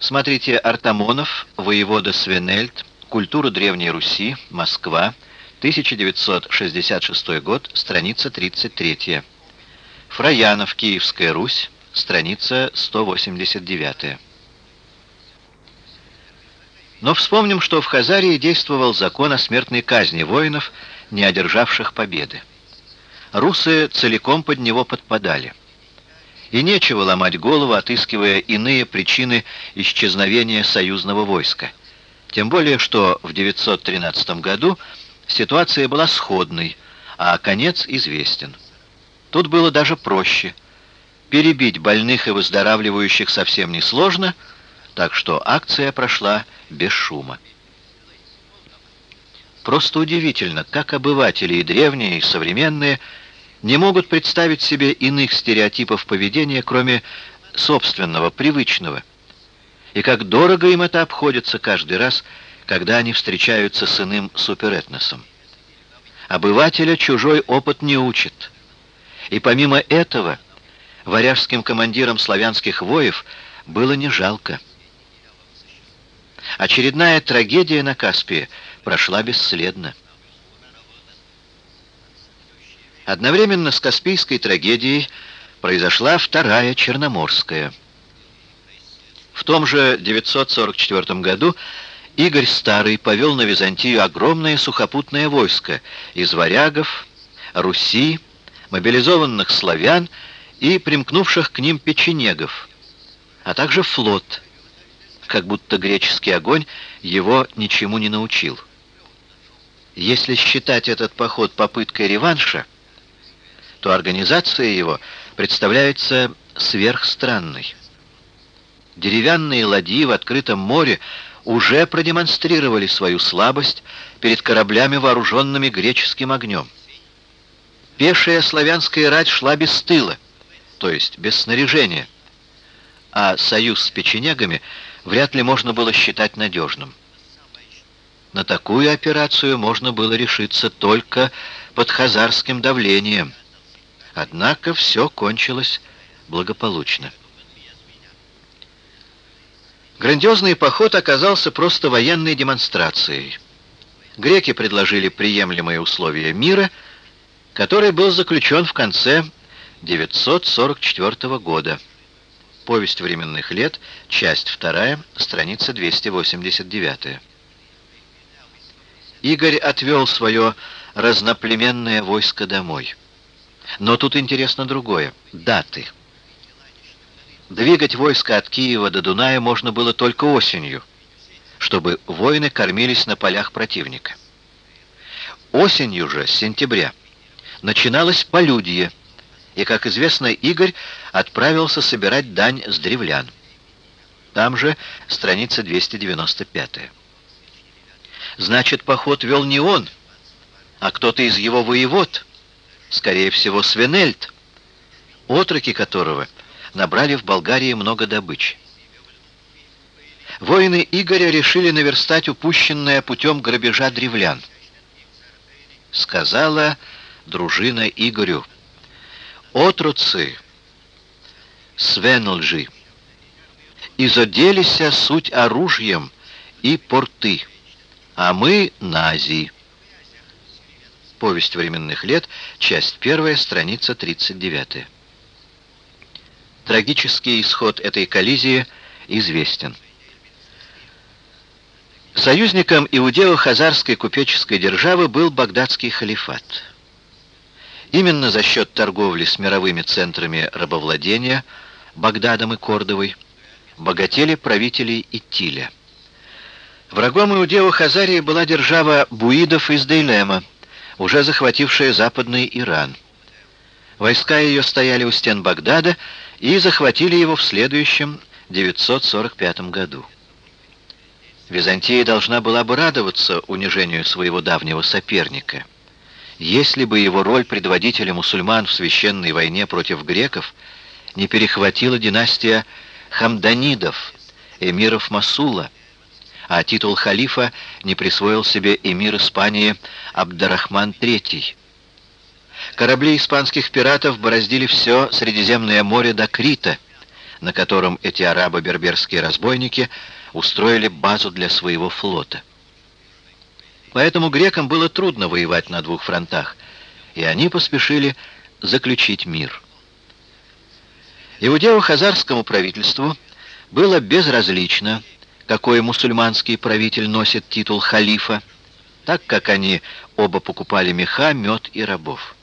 Смотрите Артамонов, воевода Свенельд, Культура Древней Руси, Москва, 1966 год, страница 33. Фраянов, Киевская Русь, страница 189. Но вспомним, что в Хазарии действовал закон о смертной казни воинов, не одержавших победы. Русы целиком под него подпадали. И нечего ломать голову, отыскивая иные причины исчезновения союзного войска. Тем более, что в 913 году ситуация была сходной, а конец известен. Тут было даже проще. Перебить больных и выздоравливающих совсем несложно, так что акция прошла без шума. Просто удивительно, как обыватели и древние, и современные не могут представить себе иных стереотипов поведения, кроме собственного, привычного. И как дорого им это обходится каждый раз, когда они встречаются с иным суперэтносом. Обывателя чужой опыт не учит. И помимо этого, варяжским командирам славянских воев было не жалко. Очередная трагедия на Каспии прошла бесследно. Одновременно с Каспийской трагедией произошла вторая Черноморская. В том же 944 году Игорь Старый повел на Византию огромное сухопутное войско из варягов, Руси, мобилизованных славян и примкнувших к ним печенегов, а также флот, как будто греческий огонь его ничему не научил. Если считать этот поход попыткой реванша, то организация его представляется сверхстранной. Деревянные ладьи в открытом море уже продемонстрировали свою слабость перед кораблями, вооруженными греческим огнем. Пешая славянская рать шла без тыла, то есть без снаряжения, а союз с печенегами вряд ли можно было считать надежным. На такую операцию можно было решиться только под хазарским давлением. Однако все кончилось благополучно. Грандиозный поход оказался просто военной демонстрацией. Греки предложили приемлемые условия мира, который был заключен в конце 944 года. Повесть временных лет, часть 2, страница 289. Игорь отвел свое разноплеменное войско домой. Но тут интересно другое — даты. Двигать войско от Киева до Дуная можно было только осенью, чтобы воины кормились на полях противника. Осенью же, с сентября, начиналось полюдье, и, как известно, Игорь отправился собирать дань с древлян. Там же страница 295. Значит, поход вел не он, а кто-то из его воевод, скорее всего, Свенельд, отроки которого набрали в Болгарии много добычи. Воины Игоря решили наверстать упущенное путем грабежа древлян. Сказала дружина Игорю, «Отруцы, свенлжи, изоделися суть оружием и порты, а мы нази». Повесть временных лет, часть первая, страница 39. Трагический исход этой коллизии известен. Союзником иудео-хазарской купеческой державы был багдадский халифат. Именно за счет торговли с мировыми центрами рабовладения, Багдадом и Кордовой, богатели правители Иттиля. Врагом иудео-хазарии была держава буидов из Дейлема, уже захватившая западный Иран. Войска ее стояли у стен Багдада и захватили его в следующем 945 году. Византия должна была бы радоваться унижению своего давнего соперника. Если бы его роль предводителя мусульман в священной войне против греков не перехватила династия Хамданидов, эмиров Масула, а титул халифа не присвоил себе эмир Испании Абдарахман III. Корабли испанских пиратов бороздили все Средиземное море до Крита, на котором эти арабо-берберские разбойники устроили базу для своего флота. Поэтому грекам было трудно воевать на двух фронтах, и они поспешили заключить мир. Иудео-хазарскому правительству было безразлично, какой мусульманский правитель носит титул халифа, так как они оба покупали меха, мед и рабов.